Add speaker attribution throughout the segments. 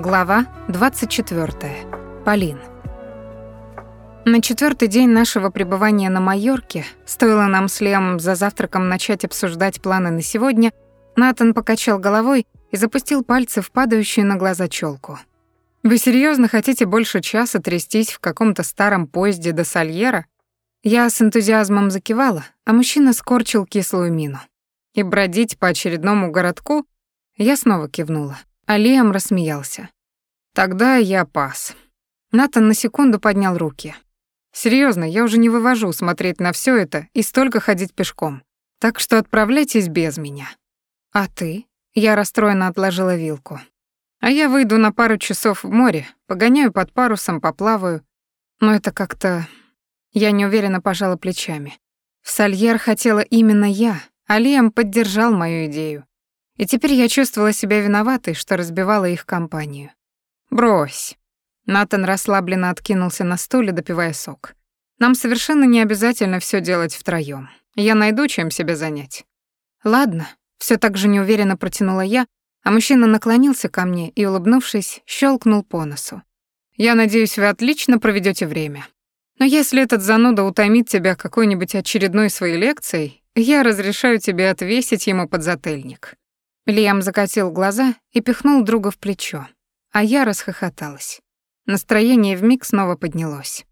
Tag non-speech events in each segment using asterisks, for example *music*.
Speaker 1: Глава 24. Полин. На четвертый день нашего пребывания на Майорке, стоило нам с Лемом за завтраком начать обсуждать планы на сегодня, Натан покачал головой и запустил пальцы в падающую на глаза челку. «Вы серьезно хотите больше часа трястись в каком-то старом поезде до Сальера?» Я с энтузиазмом закивала, а мужчина скорчил кислую мину. «И бродить по очередному городку?» Я снова кивнула. А Лиам рассмеялся. «Тогда я пас». Натан на секунду поднял руки. Серьезно, я уже не вывожу смотреть на все это и столько ходить пешком. Так что отправляйтесь без меня». «А ты?» Я расстроенно отложила вилку. «А я выйду на пару часов в море, погоняю под парусом, поплаваю. Но это как-то...» Я неуверенно пожала плечами. В Сальер хотела именно я, а Лиам поддержал мою идею. И теперь я чувствовала себя виноватой, что разбивала их компанию. «Брось». Натан расслабленно откинулся на стуле, допивая сок. «Нам совершенно не обязательно все делать втроём. Я найду, чем себя занять». «Ладно», — все так же неуверенно протянула я, а мужчина наклонился ко мне и, улыбнувшись, щелкнул по носу. «Я надеюсь, вы отлично проведете время. Но если этот зануда утомит тебя какой-нибудь очередной своей лекцией, я разрешаю тебе отвесить ему подзатыльник». Лиам закатил глаза и пихнул друга в плечо, а я расхохоталась. Настроение вмиг снова поднялось.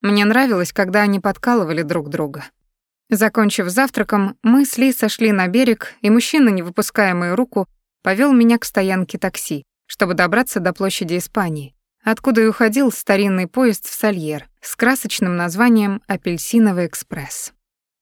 Speaker 1: Мне нравилось, когда они подкалывали друг друга. Закончив завтраком, мы с Ли сошли на берег, и мужчина, не выпуская мою руку, повел меня к стоянке такси, чтобы добраться до площади Испании, откуда и уходил старинный поезд в Сальер с красочным названием «Апельсиновый экспресс».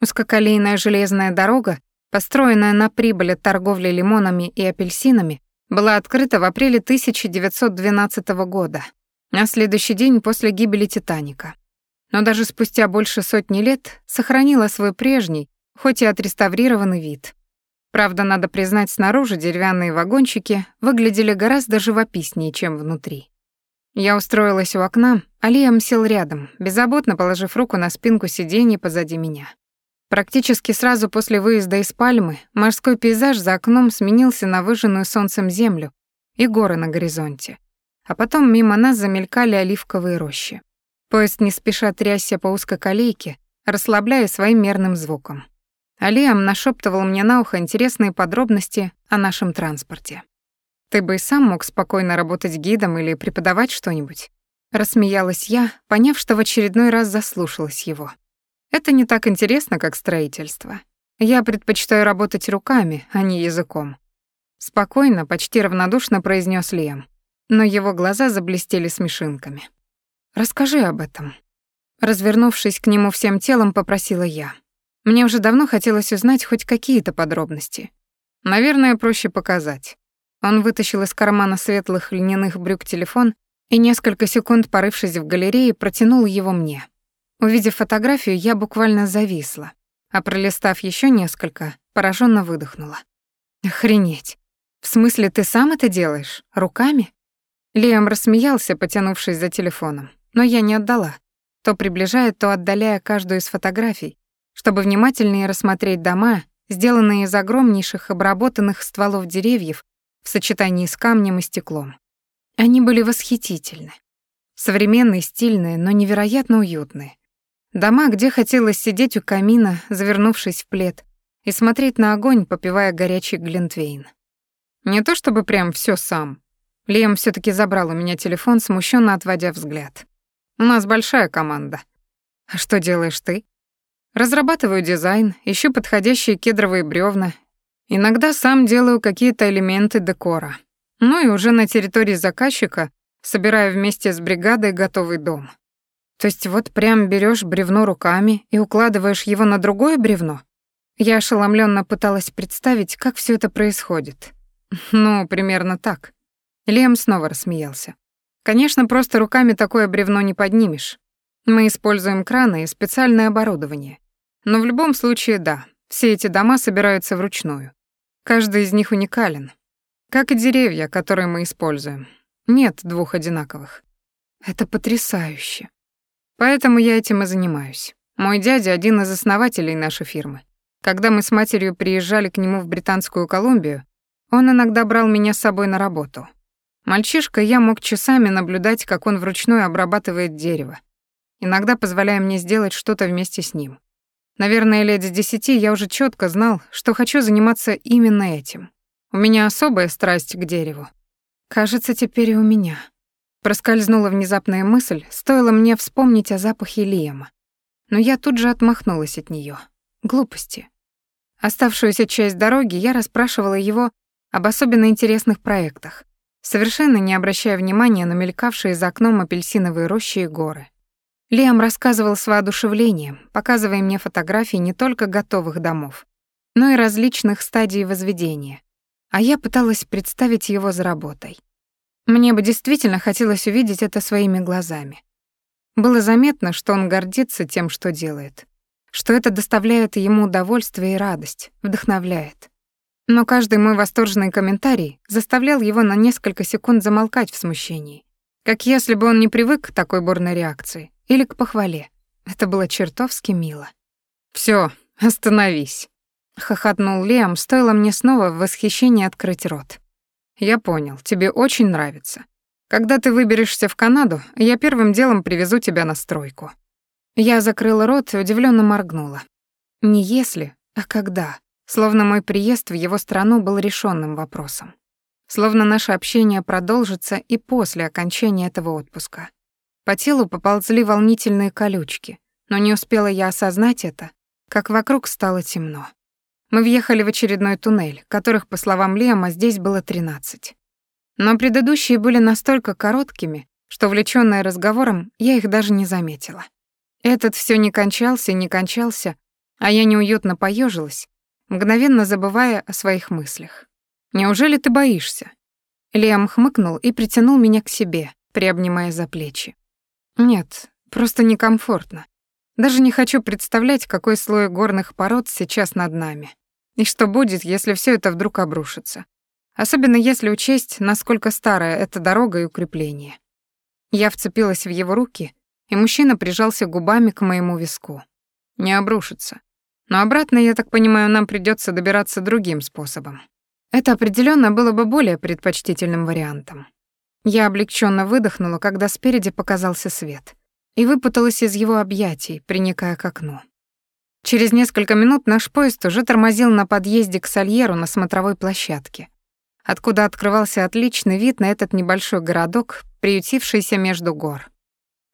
Speaker 1: Узкоколейная железная дорога построенная на прибыль от торговли лимонами и апельсинами, была открыта в апреле 1912 года, на следующий день после гибели «Титаника». Но даже спустя больше сотни лет сохранила свой прежний, хоть и отреставрированный вид. Правда, надо признать, снаружи деревянные вагончики выглядели гораздо живописнее, чем внутри. Я устроилась у окна, а Лиам сел рядом, беззаботно положив руку на спинку сиденья позади меня. Практически сразу после выезда из Пальмы морской пейзаж за окном сменился на выжженную солнцем землю и горы на горизонте. А потом мимо нас замелькали оливковые рощи. Поезд не спеша трясся по узкой колейке, расслабляя своим мерным звуком. Алиам нашептывал мне на ухо интересные подробности о нашем транспорте. «Ты бы и сам мог спокойно работать гидом или преподавать что-нибудь?» Рассмеялась я, поняв, что в очередной раз заслушалась его. Это не так интересно, как строительство. Я предпочитаю работать руками, а не языком. Спокойно, почти равнодушно произнес Лем, но его глаза заблестели смешинками. Расскажи об этом. Развернувшись к нему всем телом, попросила я. Мне уже давно хотелось узнать хоть какие-то подробности. Наверное, проще показать. Он вытащил из кармана светлых льняных брюк телефон и несколько секунд, порывшись в галерее, протянул его мне. Увидев фотографию, я буквально зависла, а пролистав еще несколько, пораженно выдохнула. Охренеть. В смысле, ты сам это делаешь? Руками? Лиам рассмеялся, потянувшись за телефоном, но я не отдала, то приближая, то отдаляя каждую из фотографий, чтобы внимательнее рассмотреть дома, сделанные из огромнейших обработанных стволов деревьев в сочетании с камнем и стеклом. Они были восхитительны. Современные, стильные, но невероятно уютные. Дома, где хотелось сидеть у камина, завернувшись в плед, и смотреть на огонь, попивая горячий глинтвейн. Не то чтобы прям все сам. Лем все таки забрал у меня телефон, смущенно отводя взгляд. У нас большая команда. А что делаешь ты? Разрабатываю дизайн, ищу подходящие кедровые бревна. Иногда сам делаю какие-то элементы декора. Ну и уже на территории заказчика собираю вместе с бригадой готовый дом. То есть вот прям берешь бревно руками и укладываешь его на другое бревно? Я ошеломленно пыталась представить, как все это происходит. *laughs* Ну, примерно так. Лем снова рассмеялся. Конечно, просто руками такое бревно не поднимешь. Мы используем краны и специальное оборудование. Но в любом случае, да, все эти дома собираются вручную. Каждый из них уникален. Как и деревья, которые мы используем. Нет двух одинаковых. Это потрясающе. Поэтому я этим и занимаюсь. Мой дядя один из основателей нашей фирмы. Когда мы с матерью приезжали к нему в Британскую Колумбию, он иногда брал меня с собой на работу. Мальчишка, я мог часами наблюдать, как он вручную обрабатывает дерево, иногда позволяя мне сделать что-то вместе с ним. Наверное, лет с десяти я уже четко знал, что хочу заниматься именно этим. У меня особая страсть к дереву. Кажется, теперь и у меня. Проскользнула внезапная мысль, стоило мне вспомнить о запахе Лиама. Но я тут же отмахнулась от нее. Глупости. Оставшуюся часть дороги я расспрашивала его об особенно интересных проектах, совершенно не обращая внимания на мелькавшие за окном апельсиновые рощи и горы. Лиам рассказывал с воодушевлением, показывая мне фотографии не только готовых домов, но и различных стадий возведения. А я пыталась представить его за работой. Мне бы действительно хотелось увидеть это своими глазами. Было заметно, что он гордится тем, что делает, что это доставляет ему удовольствие и радость, вдохновляет. Но каждый мой восторженный комментарий заставлял его на несколько секунд замолкать в смущении, как если бы он не привык к такой бурной реакции или к похвале. Это было чертовски мило. «Всё, остановись», — хохотнул Лиам, стоило мне снова в восхищении открыть рот. «Я понял, тебе очень нравится. Когда ты выберешься в Канаду, я первым делом привезу тебя на стройку». Я закрыла рот и удивлённо моргнула. Не если, а когда. Словно мой приезд в его страну был решенным вопросом. Словно наше общение продолжится и после окончания этого отпуска. По телу поползли волнительные колючки, но не успела я осознать это, как вокруг стало темно. Мы въехали в очередной туннель, которых, по словам Лема, здесь было 13. Но предыдущие были настолько короткими, что, увлечённая разговором, я их даже не заметила. Этот всё не кончался и не кончался, а я неуютно поёжилась, мгновенно забывая о своих мыслях. «Неужели ты боишься?» Лиам хмыкнул и притянул меня к себе, приобнимая за плечи. Нет, просто некомфортно. Даже не хочу представлять, какой слой горных пород сейчас над нами. И что будет, если все это вдруг обрушится. Особенно если учесть, насколько старая эта дорога и укрепление. Я вцепилась в его руки, и мужчина прижался губами к моему виску. Не обрушится. Но обратно, я так понимаю, нам придется добираться другим способом. Это определенно было бы более предпочтительным вариантом. Я облегченно выдохнула, когда спереди показался свет, и выпуталась из его объятий, приникая к окну. Через несколько минут наш поезд уже тормозил на подъезде к Сальеру на смотровой площадке, откуда открывался отличный вид на этот небольшой городок, приютившийся между гор.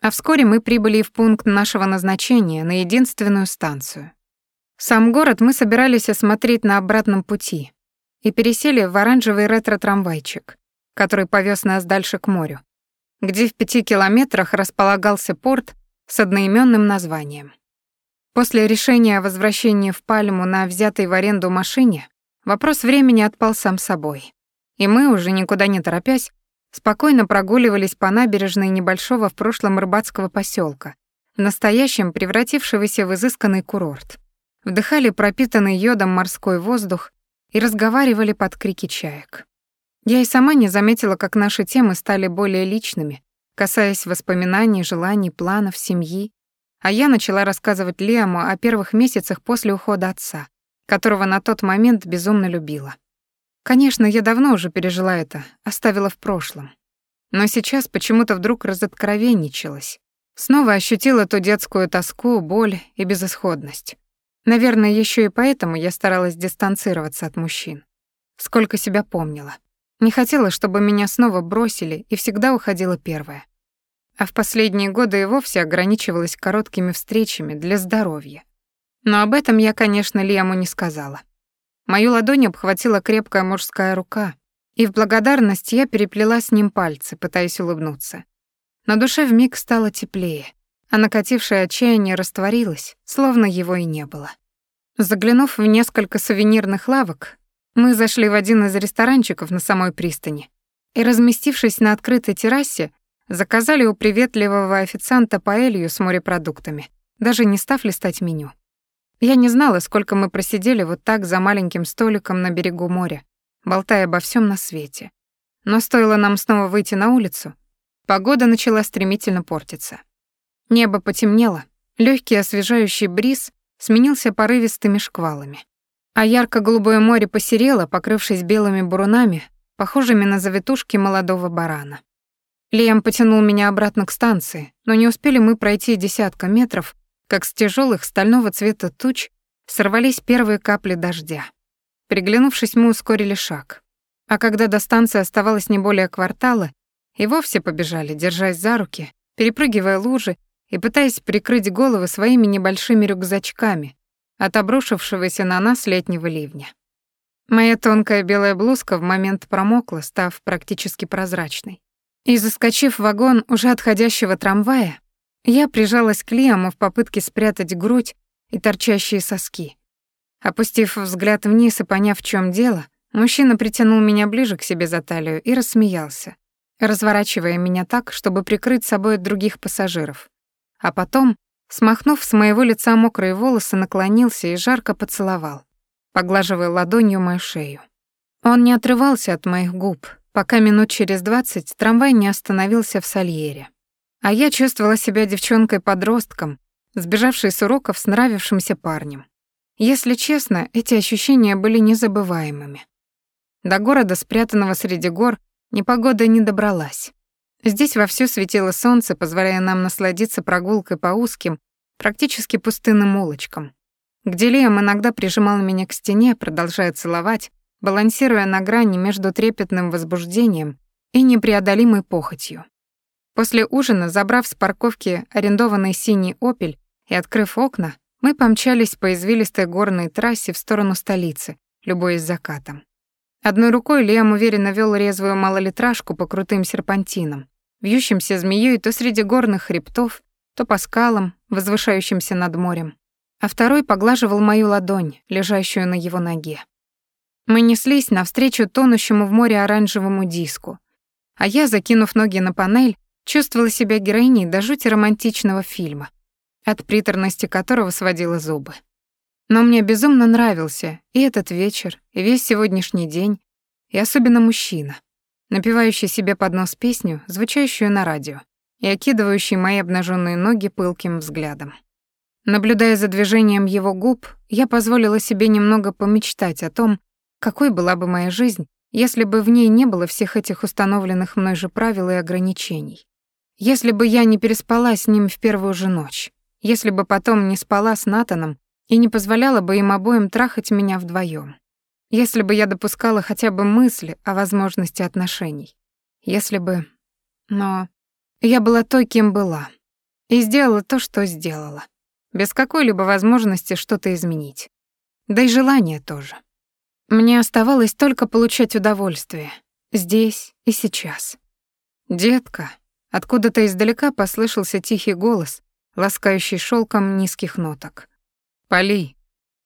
Speaker 1: А вскоре мы прибыли в пункт нашего назначения на единственную станцию. Сам город мы собирались осмотреть на обратном пути и пересели в оранжевый ретро-трамвайчик, который повез нас дальше к морю, где в пяти километрах располагался порт с одноименным названием. После решения о возвращении в Пальму на взятой в аренду машине вопрос времени отпал сам собой. И мы, уже никуда не торопясь, спокойно прогуливались по набережной небольшого в прошлом рыбацкого поселка, в настоящем превратившегося в изысканный курорт. Вдыхали пропитанный йодом морской воздух и разговаривали под крики чаек. Я и сама не заметила, как наши темы стали более личными, касаясь воспоминаний, желаний, планов, семьи. А я начала рассказывать Лиаму о первых месяцах после ухода отца, которого на тот момент безумно любила. Конечно, я давно уже пережила это, оставила в прошлом. Но сейчас почему-то вдруг разоткровенничалась. Снова ощутила ту детскую тоску, боль и безысходность. Наверное, еще и поэтому я старалась дистанцироваться от мужчин. Сколько себя помнила. Не хотела, чтобы меня снова бросили, и всегда уходила первая. А в последние годы и вовсе ограничивалась короткими встречами для здоровья. Но об этом я, конечно, Лиаму не сказала. Мою ладонь обхватила крепкая мужская рука, и в благодарность я переплела с ним пальцы, пытаясь улыбнуться. На душе вмиг стало теплее, а накатившее отчаяние растворилось, словно его и не было. Заглянув в несколько сувенирных лавок, мы зашли в один из ресторанчиков на самой пристани и, разместившись на открытой террасе, заказали у приветливого официанта паэлью с морепродуктами, даже не став листать меню. Я не знала, сколько мы просидели вот так за маленьким столиком на берегу моря, болтая обо всем на свете. Но стоило нам снова выйти на улицу, погода начала стремительно портиться. Небо потемнело, легкий освежающий бриз сменился порывистыми шквалами а ярко-голубое море посерело, покрывшись белыми бурунами, похожими на завитушки молодого барана. Лиам потянул меня обратно к станции, но не успели мы пройти десятка метров, как с тяжелых стального цвета туч сорвались первые капли дождя. Приглянувшись, мы ускорили шаг. А когда до станции оставалось не более квартала, и вовсе побежали, держась за руки, перепрыгивая лужи и пытаясь прикрыть головы своими небольшими рюкзачками от обрушившегося на нас летнего ливня. Моя тонкая белая блузка в момент промокла, став практически прозрачной. И заскочив в вагон уже отходящего трамвая, я прижалась к Лиаму в попытке спрятать грудь и торчащие соски. Опустив взгляд вниз и поняв, в чем дело, мужчина притянул меня ближе к себе за талию и рассмеялся, разворачивая меня так, чтобы прикрыть собой от других пассажиров. А потом, смахнув с моего лица мокрые волосы, наклонился и жарко поцеловал, поглаживая ладонью мою шею. Он не отрывался от моих губ, пока минут через двадцать трамвай не остановился в Сальере. А я чувствовала себя девчонкой-подростком, сбежавшей с уроков с нравившимся парнем. Если честно, эти ощущения были незабываемыми. До города, спрятанного среди гор, непогода не добралась. Здесь вовсю светило солнце, позволяя нам насладиться прогулкой по узким, практически пустынным улочкам, где Лиам иногда прижимал меня к стене, продолжая целовать, балансируя на грани между трепетным возбуждением и непреодолимой похотью. После ужина, забрав с парковки арендованный синий «Опель» и открыв окна, мы помчались по извилистой горной трассе в сторону столицы, любуясь закатом. Одной рукой Лиам уверенно вел резвую малолитражку по крутым серпантинам, вьющимся змеей то среди горных хребтов, то по скалам, возвышающимся над морем, а второй поглаживал мою ладонь, лежащую на его ноге. Мы неслись навстречу тонущему в море оранжевому диску, а я, закинув ноги на панель, чувствовала себя героиней до жути романтичного фильма, от приторности которого сводила зубы. Но мне безумно нравился и этот вечер, и весь сегодняшний день, и особенно мужчина, напевающий себе под нос песню, звучащую на радио, и окидывающий мои обнаженные ноги пылким взглядом. Наблюдая за движением его губ, я позволила себе немного помечтать о том, какой была бы моя жизнь, если бы в ней не было всех этих установленных мной же правил и ограничений. Если бы я не переспала с ним в первую же ночь, если бы потом не спала с Натаном и не позволяла бы им обоим трахать меня вдвоем, если бы я допускала хотя бы мысли о возможности отношений, если бы... Но я была той, кем была, и сделала то, что сделала, без какой-либо возможности что-то изменить. Да и желания тоже. Мне оставалось только получать удовольствие, здесь и сейчас. «Детка», откуда-то издалека послышался тихий голос, ласкающий шелком низких ноток. «Поли».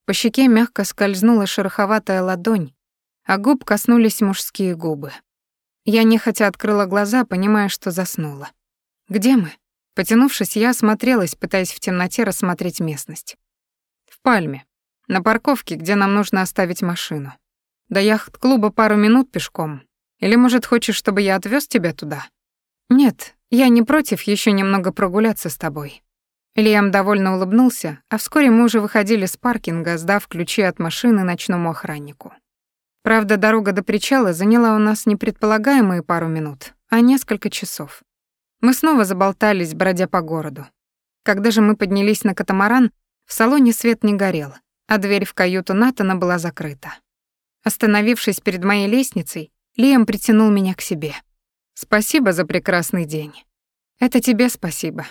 Speaker 1: По щеке мягко скользнула шероховатая ладонь, а губ коснулись мужские губы. Я нехотя открыла глаза, понимая, что заснула. «Где мы?» Потянувшись, я осмотрелась, пытаясь в темноте рассмотреть местность. «В Пальме. На парковке, где нам нужно оставить машину. До яхт-клуба пару минут пешком. Или, может, хочешь, чтобы я отвез тебя туда? Нет, я не против еще немного прогуляться с тобой. Лиам довольно улыбнулся, а вскоре мы уже выходили с паркинга, сдав ключи от машины ночному охраннику. Правда, дорога до причала заняла у нас не предполагаемые пару минут, а несколько часов. Мы снова заболтались, бродя по городу. Когда же мы поднялись на катамаран, в салоне свет не горел, а дверь в каюту Натана была закрыта. Остановившись перед моей лестницей, Лиам притянул меня к себе. «Спасибо за прекрасный день». «Это тебе спасибо».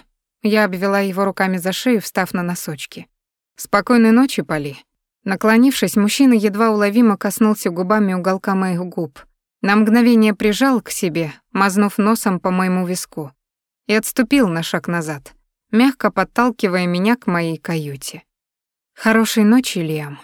Speaker 1: Я обвела его руками за шею, встав на носочки. «Спокойной ночи, Поли». Наклонившись, мужчина едва уловимо коснулся губами уголка моих губ. На мгновение прижал к себе, мазнув носом по моему виску, и отступил на шаг назад, мягко подталкивая меня к моей каюте. «Хорошей ночи, Лиам».